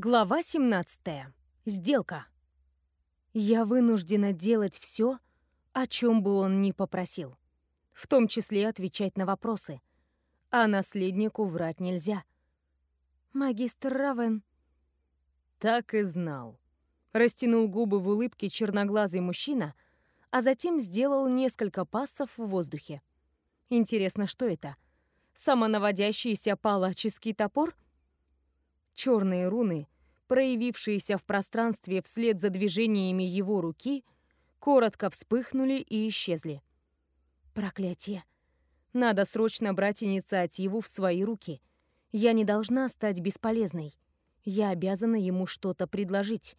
Глава 17. Сделка. Я вынуждена делать все, о чем бы он ни попросил. В том числе отвечать на вопросы. А наследнику врать нельзя. Магистр Равен. Так и знал. Растянул губы в улыбке черноглазый мужчина, а затем сделал несколько пассов в воздухе. Интересно, что это? Самонаводящийся палаческий топор — Черные руны, проявившиеся в пространстве вслед за движениями его руки, коротко вспыхнули и исчезли. Проклятие. Надо срочно брать инициативу в свои руки. Я не должна стать бесполезной. Я обязана ему что-то предложить.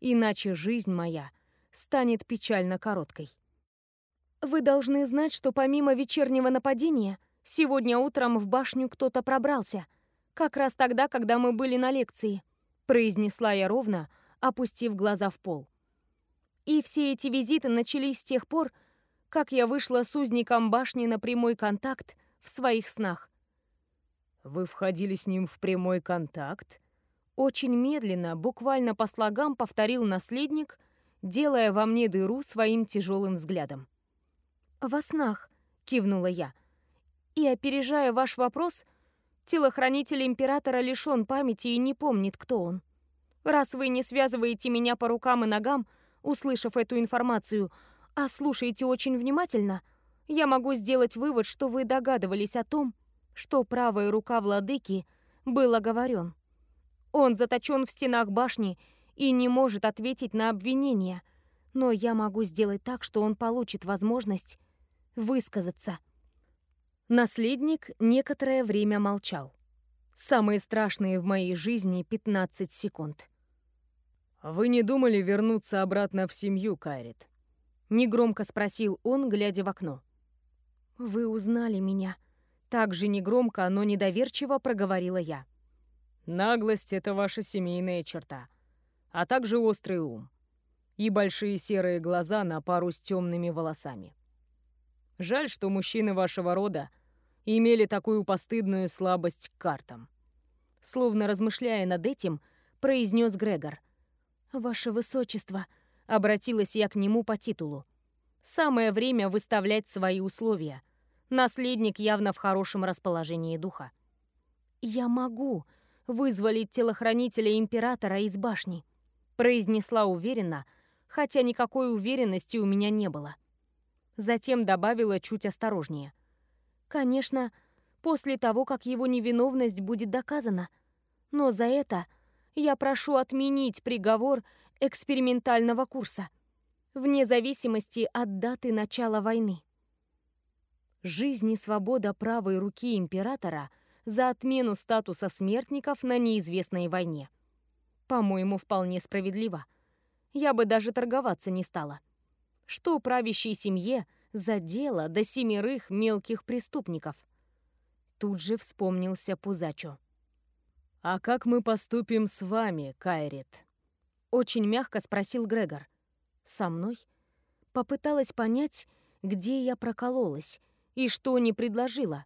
Иначе жизнь моя станет печально короткой. Вы должны знать, что помимо вечернего нападения, сегодня утром в башню кто-то пробрался — как раз тогда, когда мы были на лекции», — произнесла я ровно, опустив глаза в пол. И все эти визиты начались с тех пор, как я вышла с узником башни на прямой контакт в своих снах. «Вы входили с ним в прямой контакт?» Очень медленно, буквально по слогам повторил наследник, делая во мне дыру своим тяжелым взглядом. «Во снах», — кивнула я. «И опережая ваш вопрос, — Телохранитель императора лишён памяти и не помнит, кто он. Раз вы не связываете меня по рукам и ногам, услышав эту информацию, а слушаете очень внимательно, я могу сделать вывод, что вы догадывались о том, что правая рука владыки был оговорен. Он заточен в стенах башни и не может ответить на обвинения, но я могу сделать так, что он получит возможность высказаться. Наследник некоторое время молчал. Самые страшные в моей жизни 15 секунд. «Вы не думали вернуться обратно в семью, Кайрит?» Негромко спросил он, глядя в окно. «Вы узнали меня». Так же негромко, но недоверчиво проговорила я. «Наглость — это ваша семейная черта, а также острый ум и большие серые глаза на пару с темными волосами. Жаль, что мужчины вашего рода имели такую постыдную слабость к картам. Словно размышляя над этим, произнес Грегор. «Ваше Высочество», — обратилась я к нему по титулу. «Самое время выставлять свои условия. Наследник явно в хорошем расположении духа». «Я могу вызволить телохранителя императора из башни», — произнесла уверенно, хотя никакой уверенности у меня не было. Затем добавила чуть осторожнее. Конечно, после того, как его невиновность будет доказана. Но за это я прошу отменить приговор экспериментального курса, вне зависимости от даты начала войны. Жизнь и свобода правой руки императора за отмену статуса смертников на неизвестной войне. По-моему, вполне справедливо. Я бы даже торговаться не стала. Что правящей семье – за дело до семерых мелких преступников. Тут же вспомнился Пузачо. «А как мы поступим с вами, Кайрит?» Очень мягко спросил Грегор. «Со мной?» Попыталась понять, где я прокололась и что не предложила.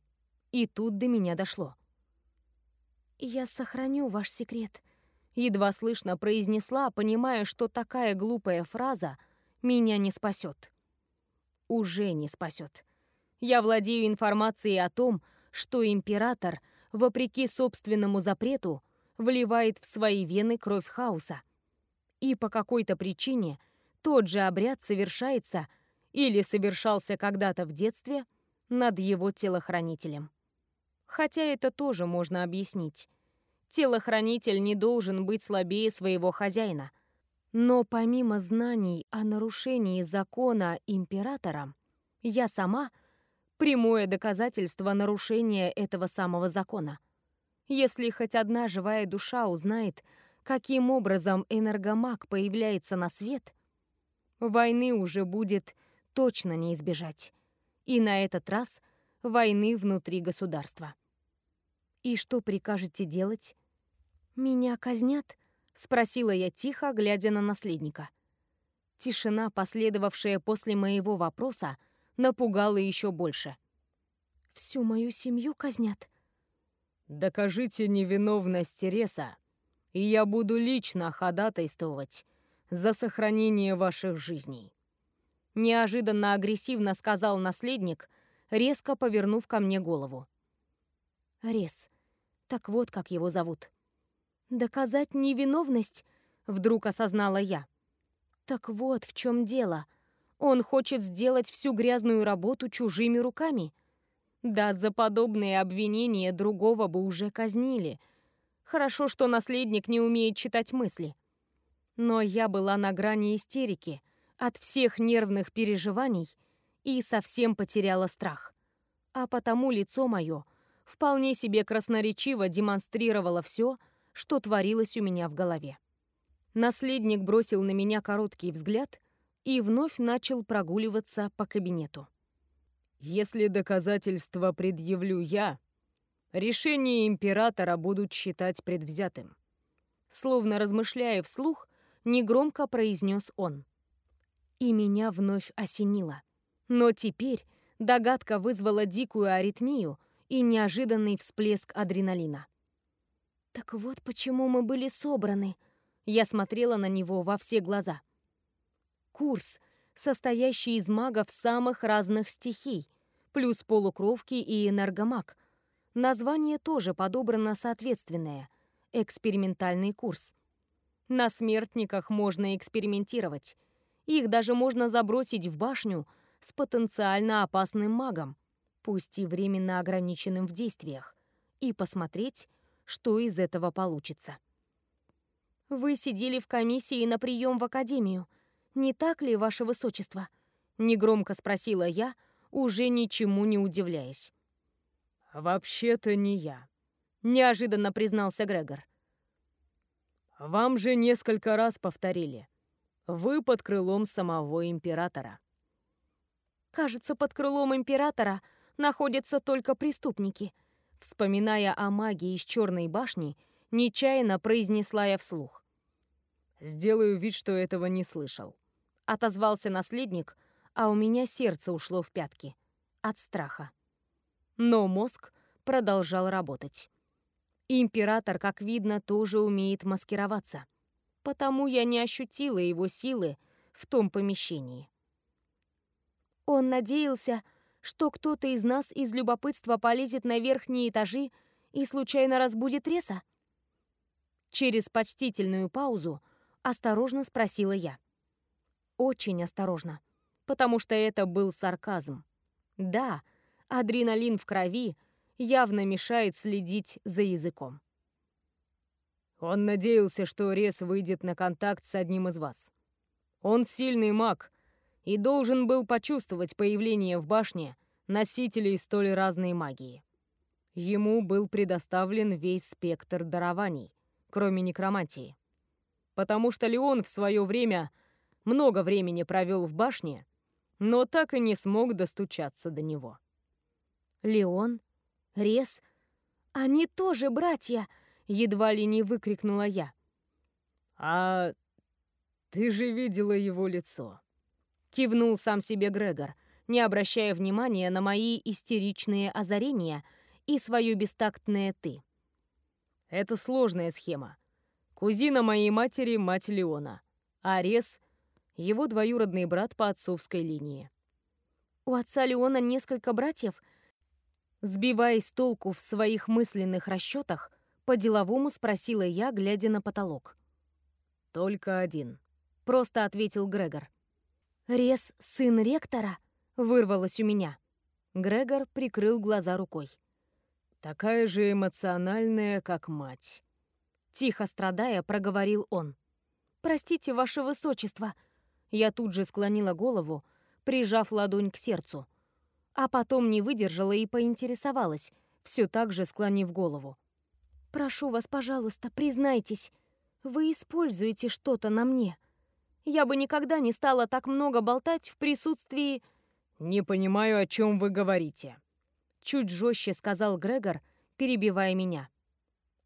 И тут до меня дошло. «Я сохраню ваш секрет», — едва слышно произнесла, понимая, что такая глупая фраза меня не спасет уже не спасет. Я владею информацией о том, что император, вопреки собственному запрету, вливает в свои вены кровь хаоса. И по какой-то причине тот же обряд совершается или совершался когда-то в детстве над его телохранителем. Хотя это тоже можно объяснить. Телохранитель не должен быть слабее своего хозяина — но помимо знаний о нарушении закона императором, я сама — прямое доказательство нарушения этого самого закона. Если хоть одна живая душа узнает, каким образом энергомаг появляется на свет, войны уже будет точно не избежать. И на этот раз войны внутри государства. И что прикажете делать? Меня казнят? — спросила я тихо, глядя на наследника. Тишина, последовавшая после моего вопроса, напугала еще больше. «Всю мою семью казнят?» «Докажите невиновность Тереса, и я буду лично ходатайствовать за сохранение ваших жизней. Неожиданно агрессивно сказал наследник, резко повернув ко мне голову. Рес. Так вот, как его зовут. Доказать невиновность? Вдруг осознала я. Так вот в чем дело. Он хочет сделать всю грязную работу чужими руками. Да за подобные обвинения другого бы уже казнили. Хорошо, что наследник не умеет читать мысли. Но я была на грани истерики от всех нервных переживаний и совсем потеряла страх. А потому лицо мое вполне себе красноречиво демонстрировало все, что творилось у меня в голове. Наследник бросил на меня короткий взгляд и вновь начал прогуливаться по кабинету. Если доказательства предъявлю я, решение императора будут считать предвзятым. Словно размышляя вслух, негромко произнес он. И меня вновь осенило. Но теперь догадка вызвала дикую аритмию и неожиданный всплеск адреналина. Так вот почему мы были собраны. Я смотрела на него во все глаза. Курс, состоящий из магов самых разных стихий, плюс полукровки и энергомаг. Название тоже подобрано соответственное — экспериментальный курс. На смертниках можно экспериментировать. Их даже можно забросить в башню с потенциально опасным магом, пусть и временно ограниченным в действиях, и посмотреть, что из этого получится. «Вы сидели в комиссии на прием в академию. Не так ли, ваше высочество?» — негромко спросила я, — уже ничему не удивляясь. «Вообще-то не я», — неожиданно признался Грегор. «Вам же несколько раз повторили. Вы под крылом самого императора». «Кажется, под крылом императора находятся только преступники», вспоминая о магии из Черной башни, нечаянно произнесла я вслух. «Сделаю вид, что этого не слышал», — отозвался наследник, а у меня сердце ушло в пятки. От страха. Но мозг продолжал работать. Император, как видно, тоже умеет маскироваться. Потому я не ощутила его силы в том помещении. Он надеялся, что кто-то из нас из любопытства полезет на верхние этажи и случайно разбудит Реса? Через почтительную паузу осторожно спросила я. Очень осторожно потому что это был сарказм. Да, адреналин в крови явно мешает следить за языком. Он надеялся, что Рес выйдет на контакт с одним из вас. Он сильный маг и должен был почувствовать появление в башне носителей столь разной магии. Ему был предоставлен весь спектр дарований, кроме некромантии. Потому что Леон в свое время много времени провел в башне но так и не смог достучаться до него. «Леон? Рес? Они тоже братья!» — едва ли не выкрикнула я. «А ты же видела его лицо!» — кивнул сам себе Грегор, не обращая внимания на мои истеричные озарения и свое бестактное «ты». «Это сложная схема. Кузина моей матери — мать Леона, а Рес — его двоюродный брат по отцовской линии. У отца Леона несколько братьев? Сбиваясь с толку в своих мысленных расчетах, по-деловому спросила я, глядя на потолок. «Только один», — просто ответил Грегор. «Рес — сын ректора?» — вырвалось у меня. Грегор прикрыл глаза рукой. «Такая же эмоциональная, как мать». Тихо страдая, проговорил он. «Простите, ваше высочество», я тут же склонила голову, прижав ладонь к сердцу. А потом не выдержала и поинтересовалась, все так же склонив голову. «Прошу вас, пожалуйста, признайтесь, вы используете что-то на мне. Я бы никогда не стала так много болтать в присутствии...» «Не понимаю, о чем вы говорите», — чуть жестче сказал Грегор, перебивая меня.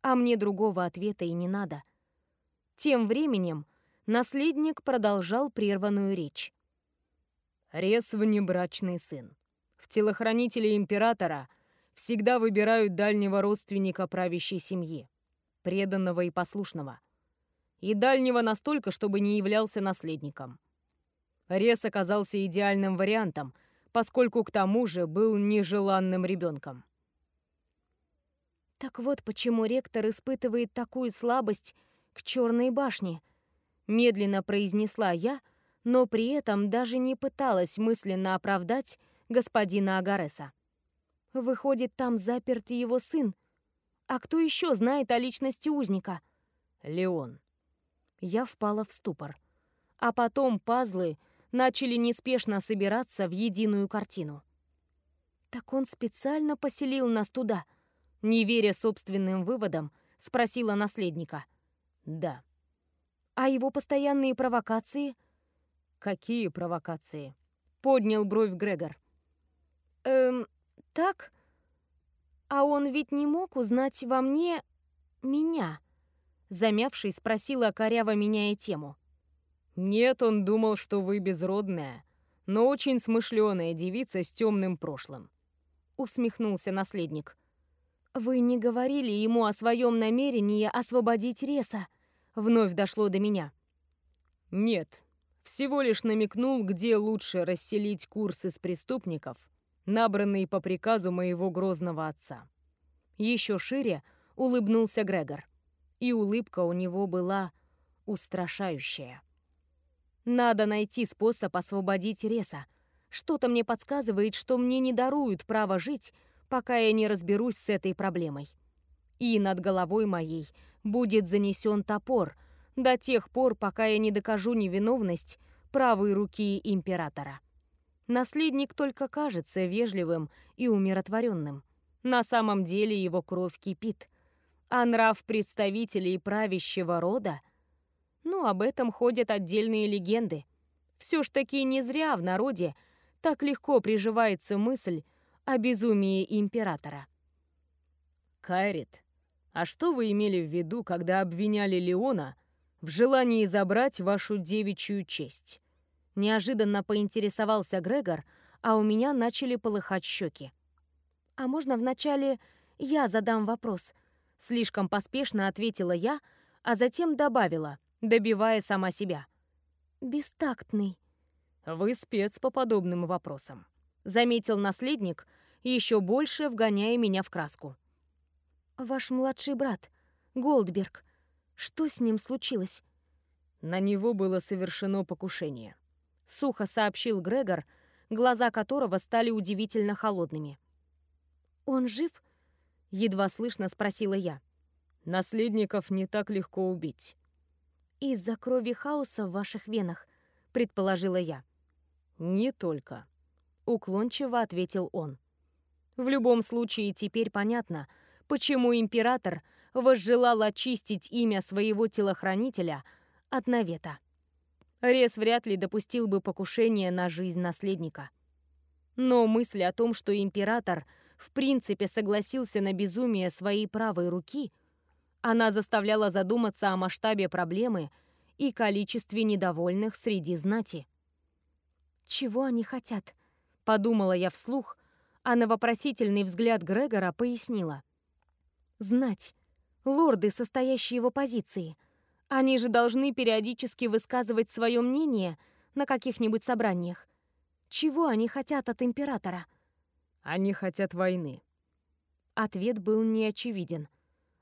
А мне другого ответа и не надо. Тем временем наследник продолжал прерванную речь. Рес внебрачный сын. В телохранителе императора всегда выбирают дальнего родственника правящей семьи. преданного и послушного. И дальнего настолько, чтобы не являлся наследником. Рес оказался идеальным вариантом, поскольку к тому же был нежеланным ребенком. Так вот почему ректор испытывает такую слабость к Черной башне, медленно произнесла я, но при этом даже не пыталась мысленно оправдать господина Агареса. Выходит, там заперт его сын. А кто еще знает о личности узника? Леон. Я впала в ступор. А потом пазлы начали неспешно собираться в единую картину. Так он специально поселил нас туда — не веря собственным выводам, спросила наследника. «Да». «А его постоянные провокации?» «Какие провокации?» — поднял бровь Грегор. «Эм, так? А он ведь не мог узнать во мне... меня?» Замявшись, спросила коряво, меняя тему. «Нет, он думал, что вы безродная, но очень смышленая девица с темным прошлым», — усмехнулся наследник. «Вы не говорили ему о своем намерении освободить Реса?» Вновь дошло до меня. «Нет, всего лишь намекнул, где лучше расселить курс из преступников, набранные по приказу моего грозного отца». Еще шире улыбнулся Грегор. И улыбка у него была устрашающая. «Надо найти способ освободить Реса. Что-то мне подсказывает, что мне не даруют право жить, пока я не разберусь с этой проблемой. И над головой моей будет занесен топор до тех пор, пока я не докажу невиновность правой руки императора. Наследник только кажется вежливым и умиротворенным. На самом деле его кровь кипит. А нрав представителей правящего рода? Ну, об этом ходят отдельные легенды. Все ж таки не зря в народе так легко приживается мысль, о безумии императора. Кайрит, а что вы имели в виду, когда обвиняли Леона в желании забрать вашу девичью честь? Неожиданно поинтересовался Грегор, а у меня начали полыхать щеки. А можно вначале я задам вопрос? Слишком поспешно ответила я, а затем добавила, добивая сама себя. Бестактный. Вы спец по подобным вопросам заметил наследник, еще больше вгоняя меня в краску. «Ваш младший брат, Голдберг, что с ним случилось?» «На него было совершено покушение», — сухо сообщил Грегор, глаза которого стали удивительно холодными. «Он жив?» — едва слышно спросила я. «Наследников не так легко убить». «Из-за крови хаоса в ваших венах», — предположила я. «Не только», уклончиво ответил он. В любом случае теперь понятно, почему император возжелал очистить имя своего телохранителя от навета. Рес вряд ли допустил бы покушение на жизнь наследника. Но мысль о том, что император в принципе согласился на безумие своей правой руки, она заставляла задуматься о масштабе проблемы и количестве недовольных среди знати. Чего они хотят? Подумала я вслух, а на вопросительный взгляд Грегора пояснила. «Знать. Лорды, состоящие в оппозиции. Они же должны периодически высказывать свое мнение на каких-нибудь собраниях. Чего они хотят от императора?» «Они хотят войны». Ответ был неочевиден,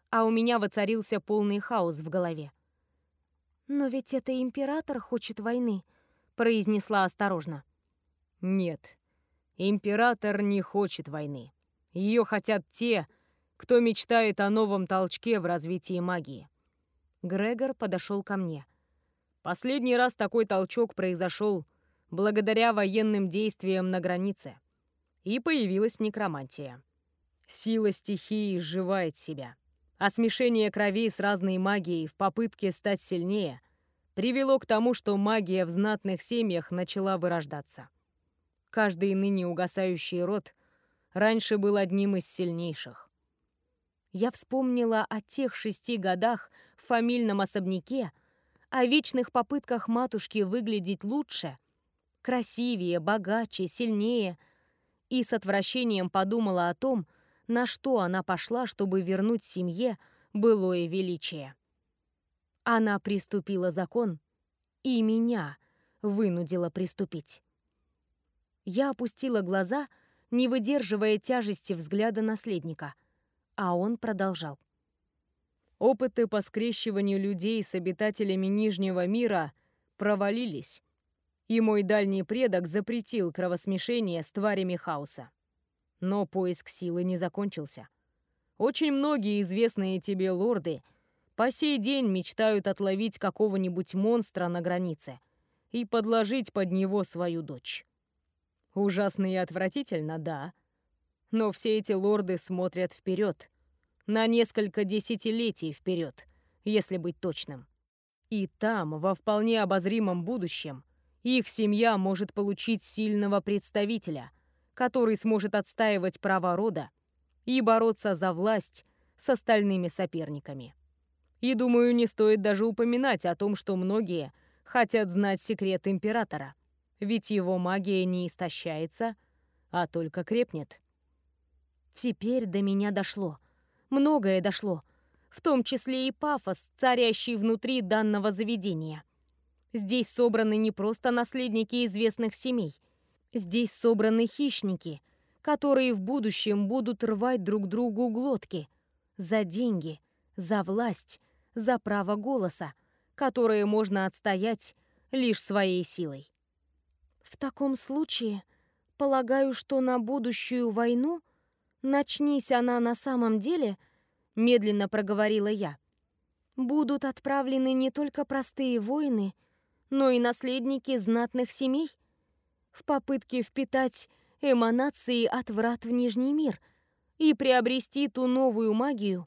а у меня воцарился полный хаос в голове. «Но ведь это император хочет войны», — произнесла осторожно. «Нет, Император не хочет войны. Ее хотят те, кто мечтает о новом толчке в развитии магии. Грегор подошел ко мне. Последний раз такой толчок произошел благодаря военным действиям на границе. И появилась некромантия. Сила стихии сживает себя. А смешение кровей с разной магией в попытке стать сильнее привело к тому, что магия в знатных семьях начала вырождаться. Каждый ныне угасающий род раньше был одним из сильнейших. Я вспомнила о тех шести годах в фамильном особняке, о вечных попытках матушки выглядеть лучше, красивее, богаче, сильнее, и с отвращением подумала о том, на что она пошла, чтобы вернуть семье былое величие. Она приступила закон, и меня вынудила приступить. Я опустила глаза, не выдерживая тяжести взгляда наследника, а он продолжал. Опыты по скрещиванию людей с обитателями Нижнего мира провалились, и мой дальний предок запретил кровосмешение с тварями хаоса. Но поиск силы не закончился. Очень многие известные тебе лорды по сей день мечтают отловить какого-нибудь монстра на границе и подложить под него свою дочь. Ужасно и отвратительно, да. Но все эти лорды смотрят вперед, на несколько десятилетий вперед, если быть точным. И там, во вполне обозримом будущем, их семья может получить сильного представителя, который сможет отстаивать права рода и бороться за власть с остальными соперниками. И думаю, не стоит даже упоминать о том, что многие хотят знать секрет императора, ведь его магия не истощается, а только крепнет. Теперь до меня дошло. Многое дошло, в том числе и пафос, царящий внутри данного заведения. Здесь собраны не просто наследники известных семей. Здесь собраны хищники — которые в будущем будут рвать друг другу глотки. За деньги, за власть, за право голоса, которое можно отстоять лишь своей силой. В таком случае, полагаю, что на будущую войну, начнись она на самом деле, медленно проговорила я, будут отправлены не только простые воины, но и наследники знатных семей в попытке впитать эманации от врат в Нижний мир и приобрести ту новую магию,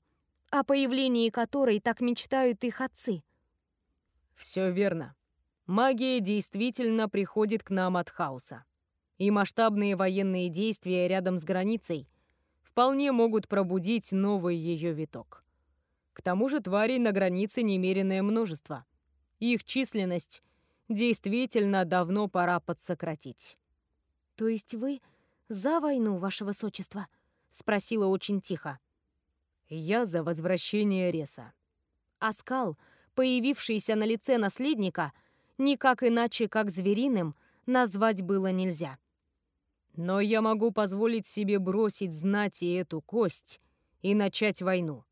о появлении которой так мечтают их отцы. Все верно. Магия действительно приходит к нам от хаоса. И масштабные военные действия рядом с границей вполне могут пробудить новый ее виток. К тому же тварей на границе немеренное множество. Их численность действительно давно пора подсократить. «То есть вы за войну, ваше высочество?» — спросила очень тихо. «Я за возвращение Реса». Оскал, появившийся на лице наследника, никак иначе, как звериным, назвать было нельзя. «Но я могу позволить себе бросить знать и эту кость и начать войну.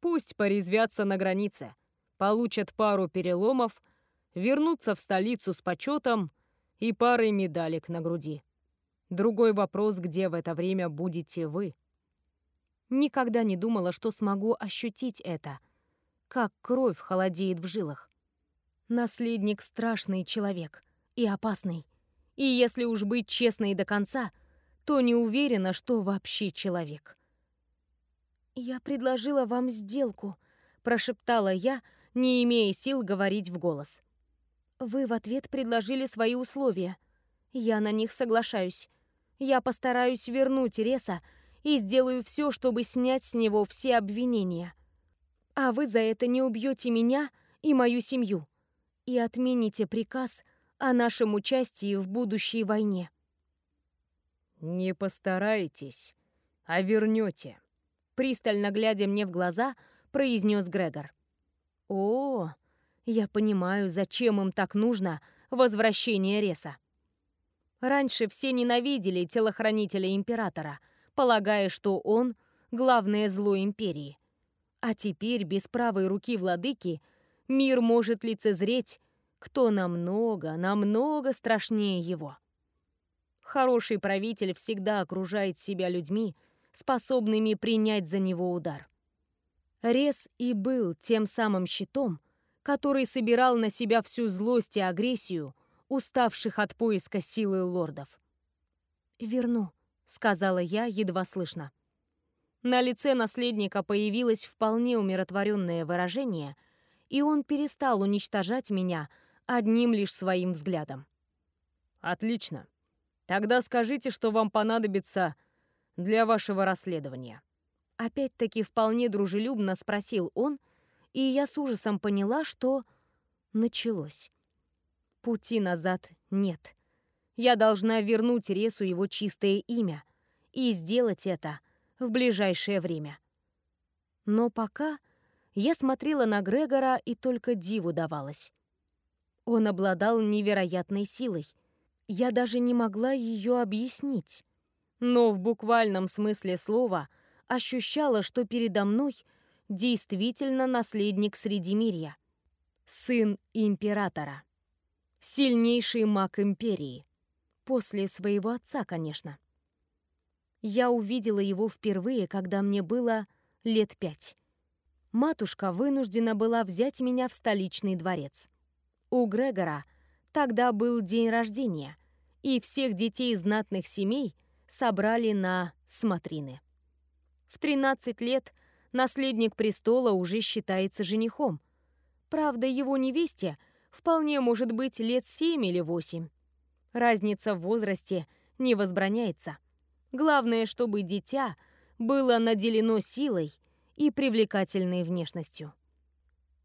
Пусть порезвятся на границе, получат пару переломов, вернутся в столицу с почетом и парой медалек на груди». Другой вопрос, где в это время будете вы. Никогда не думала, что смогу ощутить это, как кровь холодеет в жилах. Наследник — страшный человек и опасный. И если уж быть честной до конца, то не уверена, что вообще человек. «Я предложила вам сделку», — прошептала я, не имея сил говорить в голос. «Вы в ответ предложили свои условия. Я на них соглашаюсь. Я постараюсь вернуть Реса и сделаю все, чтобы снять с него все обвинения. А вы за это не убьете меня и мою семью и отмените приказ о нашем участии в будущей войне. Не постарайтесь, а вернете. Пристально глядя мне в глаза, произнес Грегор. О, я понимаю, зачем им так нужно возвращение Реса. Раньше все ненавидели телохранителя императора, полагая, что он — главное зло империи. А теперь, без правой руки владыки, мир может лицезреть, кто намного, намного страшнее его. Хороший правитель всегда окружает себя людьми, способными принять за него удар. Рес и был тем самым щитом, который собирал на себя всю злость и агрессию, уставших от поиска силы лордов. «Верну», — сказала я, едва слышно. На лице наследника появилось вполне умиротворенное выражение, и он перестал уничтожать меня одним лишь своим взглядом. «Отлично. Тогда скажите, что вам понадобится для вашего расследования». Опять-таки вполне дружелюбно спросил он, и я с ужасом поняла, что началось. Пути назад нет. Я должна вернуть Ресу его чистое имя и сделать это в ближайшее время. Но пока я смотрела на Грегора и только диву давалась. Он обладал невероятной силой. Я даже не могла ее объяснить. Но в буквальном смысле слова ощущала, что передо мной действительно наследник Средимирья. Сын императора. Сильнейший маг империи. После своего отца, конечно. Я увидела его впервые, когда мне было лет пять. Матушка вынуждена была взять меня в столичный дворец. У Грегора тогда был день рождения, и всех детей знатных семей собрали на смотрины. В 13 лет наследник престола уже считается женихом. Правда, его невесте вполне может быть лет 7 или 8. Разница в возрасте не возбраняется. Главное, чтобы дитя было наделено силой и привлекательной внешностью.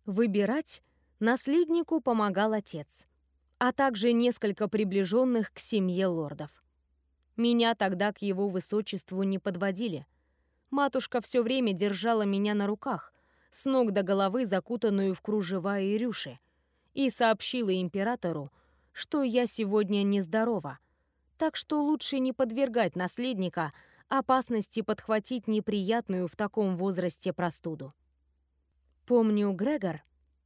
Выбирать наследнику помогал отец, а также несколько приближенных к семье лордов. Меня тогда к его высочеству не подводили. Матушка все время держала меня на руках, с ног до головы закутанную в кружева и рюши, и сообщила императору, что я сегодня нездорова, так что лучше не подвергать наследника опасности подхватить неприятную в таком возрасте простуду. Помню, Грегор,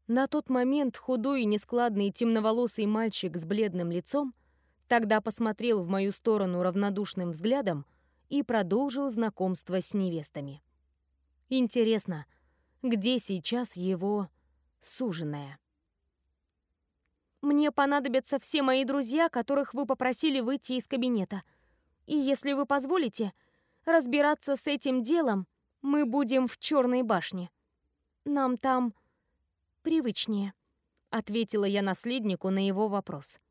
на тот момент худой и нескладный темноволосый мальчик с бледным лицом, тогда посмотрел в мою сторону равнодушным взглядом и продолжил знакомство с невестами. Интересно, где сейчас его суженая? Мне понадобятся все мои друзья, которых вы попросили выйти из кабинета. И если вы позволите, разбираться с этим делом мы будем в Черной башне. Нам там привычнее», — ответила я наследнику на его вопрос.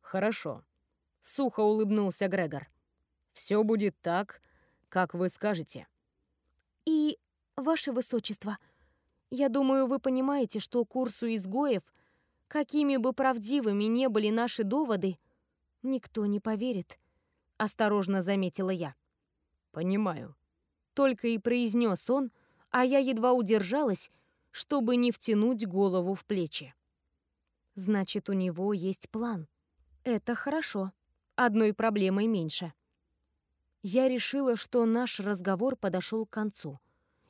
«Хорошо», — сухо улыбнулся Грегор. «Все будет так, как вы скажете». «И, ваше высочество, я думаю, вы понимаете, что курсу изгоев — Какими бы правдивыми не были наши доводы, никто не поверит, осторожно заметила я. Понимаю. Только и произнес он, а я едва удержалась, чтобы не втянуть голову в плечи. Значит, у него есть план. Это хорошо. Одной проблемой меньше. Я решила, что наш разговор подошел к концу,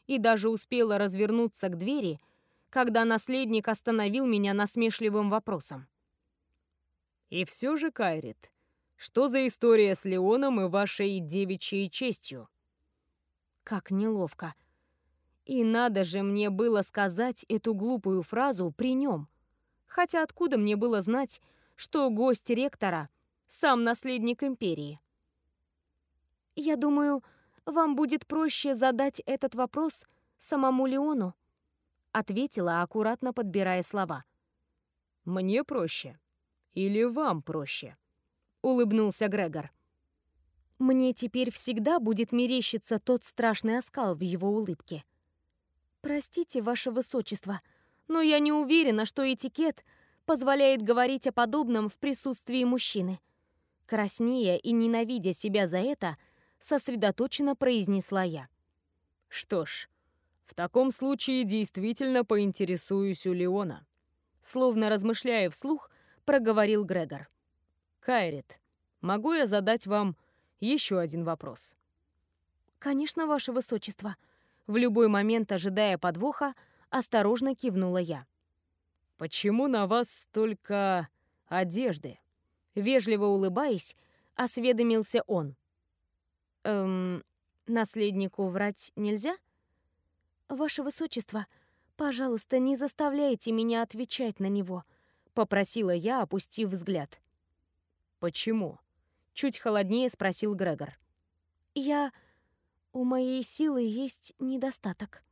и даже успела развернуться к двери, когда наследник остановил меня насмешливым вопросом. «И все же, Кайрит, что за история с Леоном и вашей девичьей честью?» Как неловко. И надо же мне было сказать эту глупую фразу при нем. Хотя откуда мне было знать, что гость ректора — сам наследник империи? Я думаю, вам будет проще задать этот вопрос самому Леону, ответила, аккуратно подбирая слова. «Мне проще. Или вам проще?» — улыбнулся Грегор. «Мне теперь всегда будет мерещиться тот страшный оскал в его улыбке. Простите, ваше высочество, но я не уверена, что этикет позволяет говорить о подобном в присутствии мужчины». Краснея и ненавидя себя за это, сосредоточенно произнесла я. «Что ж, в таком случае действительно поинтересуюсь у Леона. Словно размышляя вслух, проговорил Грегор. Кайрит, могу я задать вам еще один вопрос? Конечно, ваше высочество. В любой момент, ожидая подвоха, осторожно кивнула я. Почему на вас столько одежды? Вежливо улыбаясь, осведомился он. Эм, наследнику врать нельзя? — «Ваше высочество, пожалуйста, не заставляйте меня отвечать на него», — попросила я, опустив взгляд. «Почему?» — чуть холоднее спросил Грегор. «Я... У моей силы есть недостаток».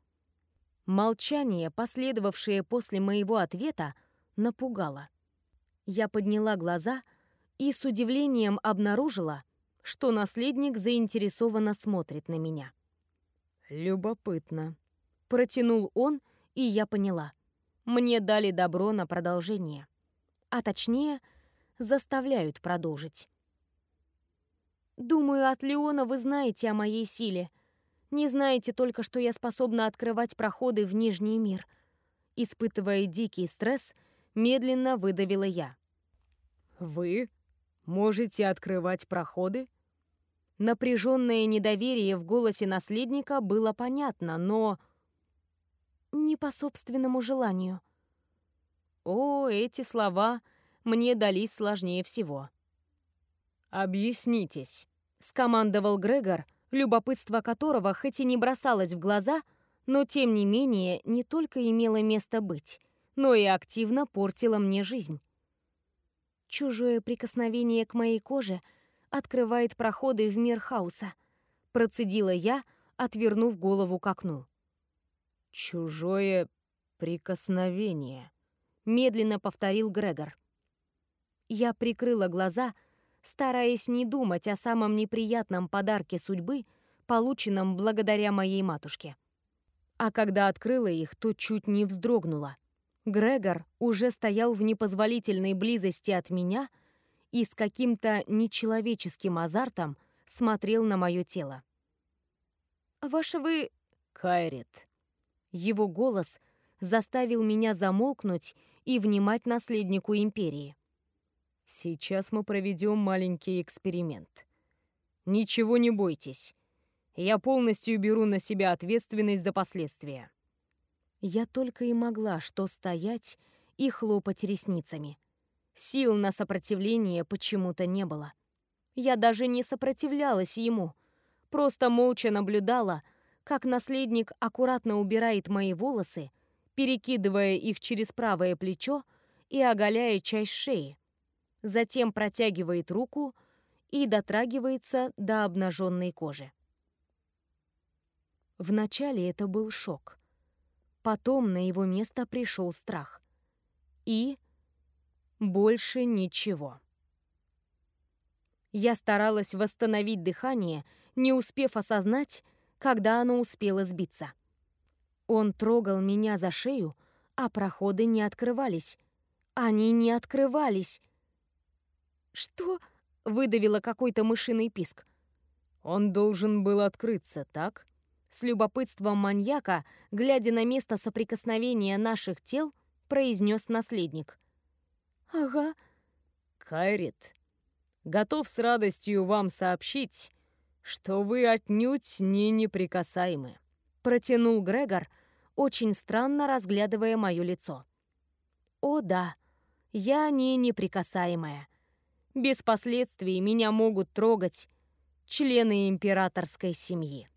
Молчание, последовавшее после моего ответа, напугало. Я подняла глаза и с удивлением обнаружила, что наследник заинтересованно смотрит на меня. «Любопытно», Протянул он, и я поняла. Мне дали добро на продолжение. А точнее, заставляют продолжить. Думаю, от Леона вы знаете о моей силе. Не знаете только, что я способна открывать проходы в Нижний мир. Испытывая дикий стресс, медленно выдавила я. Вы можете открывать проходы? Напряженное недоверие в голосе наследника было понятно, но... Не по собственному желанию. О, эти слова мне дались сложнее всего. «Объяснитесь», — скомандовал Грегор, любопытство которого хоть и не бросалось в глаза, но тем не менее не только имело место быть, но и активно портило мне жизнь. Чужое прикосновение к моей коже открывает проходы в мир хаоса. Процедила я, отвернув голову к окну. «Чужое прикосновение», — медленно повторил Грегор. Я прикрыла глаза, стараясь не думать о самом неприятном подарке судьбы, полученном благодаря моей матушке. А когда открыла их, то чуть не вздрогнула. Грегор уже стоял в непозволительной близости от меня и с каким-то нечеловеческим азартом смотрел на мое тело. «Ваше вы...» «Кайрит». Его голос заставил меня замолкнуть и внимать наследнику империи. «Сейчас мы проведем маленький эксперимент. Ничего не бойтесь. Я полностью беру на себя ответственность за последствия. Я только и могла что стоять и хлопать ресницами. Сил на сопротивление почему-то не было. Я даже не сопротивлялась ему, просто молча наблюдала, как наследник аккуратно убирает мои волосы, перекидывая их через правое плечо и оголяя часть шеи. Затем протягивает руку и дотрагивается до обнаженной кожи. Вначале это был шок. Потом на его место пришел страх. И больше ничего. Я старалась восстановить дыхание, не успев осознать, когда оно успело сбиться. Он трогал меня за шею, а проходы не открывались. Они не открывались. «Что?» — выдавила какой-то мышиный писк. «Он должен был открыться, так?» С любопытством маньяка, глядя на место соприкосновения наших тел, произнес наследник. «Ага». «Кайрит, готов с радостью вам сообщить, что вы отнюдь не неприкасаемы», протянул Грегор, очень странно разглядывая мое лицо. «О да, я не неприкасаемая. Без последствий меня могут трогать члены императорской семьи».